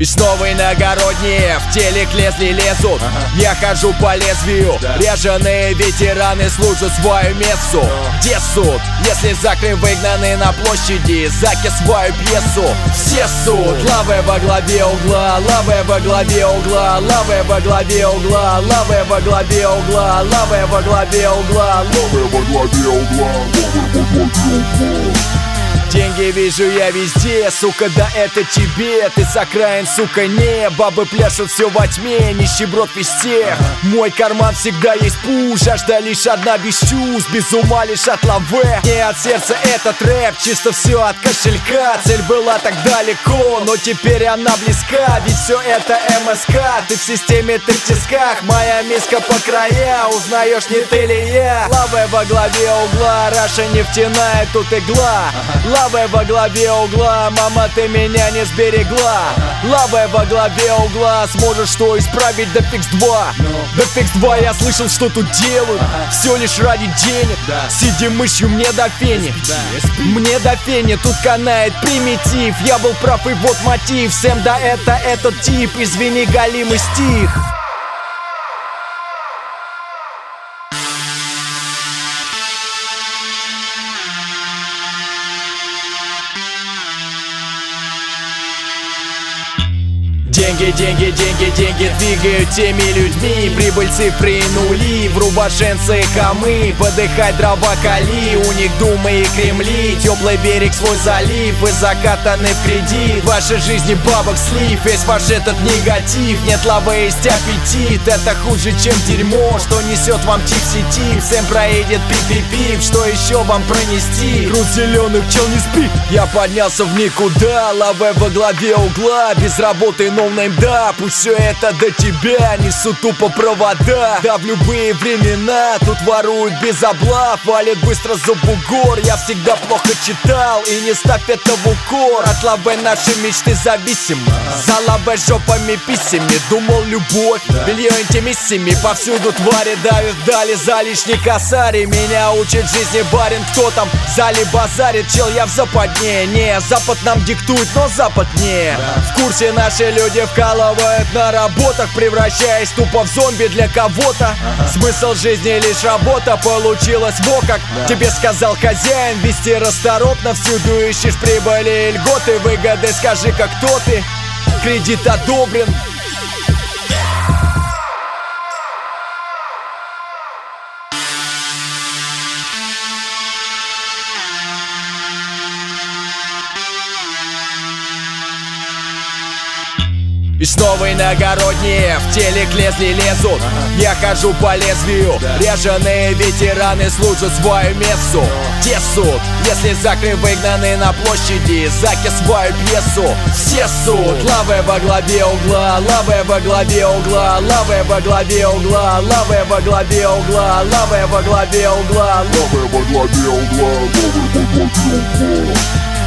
И снова иногородние в теле к лезвию лезут. Ага. Я хожу по лезвию. Да. Ряженые ветераны служат свою мессу. Где суд? Если закры выгнаны на площади Заки свою пьесу. Все суд. Лавы во главе угла Лавы во главе угла Лавы во главе угла Лавы во главе угла Лавы во главе угла Лавы во главе угла, лавы во главе угла Деньги вижу я везде, сука, да это тебе. Ты с окраин, сука, не. Бабы пляшут все во тьме, нищеброд весь всех Мой карман всегда есть пуш Жажда лишь одна без чувств Без ума лишь от лаве. Не от сердца этот рэп, чисто все от кошелька. Цель была так далеко, но теперь она близка. Ведь все это МСК, ты в системе, ты в тисках Моя миска по края, узнаешь, не ты ли я Лавы во главе угла, Раша нефтяная, тут игла. Лавы во главе угла, мама, ты меня не сберегла. Лавы во главе угла, сможешь что исправить, да фикс 2 Да фикс 2, я слышал, что тут делают. Все лишь ради денег. Да. Сиди мышью, мне до фени. Мне до фени, тут канает примитив. Я был прав и вот мотив. Сэм, да это этот тип. Извини, галимый стих Деньги, деньги, деньги, деньги двигают теми людьми. Прибыль цифры и нули, в рубашенцы хамы. Подыхать дрова кали, у них думы и кремли. Теплый берег свой залив, вы закатаны в кредит В вашей жизни бабок слив, весь ваш этот негатив. Нет лавы, есть аппетит, это хуже, чем дерьмо. Что несет вам тип сети, всем проедет пип-пип Что еще вам пронести? Груз зеленых чел не спит. Я поднялся в никуда, лаве во главе угла. Без работы ноунейм, да, пусть все это до тебя Несу тупо провода, да в любые времена Тут воруют без облав, валит быстро за бугор Я всегда плохо читал. И не ставь это в укор От лаве наши мечты зависимы За лаве жопами писями Думал любовь, белье интимиссими Повсюду твари давят дали за лишний косарь меня учит жизни барин Кто там в зале базарит, чел я в западне Не, запад нам диктует, но запад не. В курсе наши люди вкалывают на работах Превращаясь тупо в зомби для кого-то. Смысл жизни лишь работа Получилось во как. Тебе сказал хозяин Вести расторопно Всюду ищешь прибыли и льготы. Выгоды скажи, как кто ты. Кредит одобрен И снова иногородние в теле к лезвию лезут. Я хожу по лезвию. Ряженые ветераны служат свою мессу. Где суд? Если закры выгнаны на площади. Заки свою пьесу. Все суд Лавы во главе угла Лавы во главе угла Лавы во главе угла Лавы во главе угла Лавы во главе угла. Лавы во главе угла, лавы во главе угла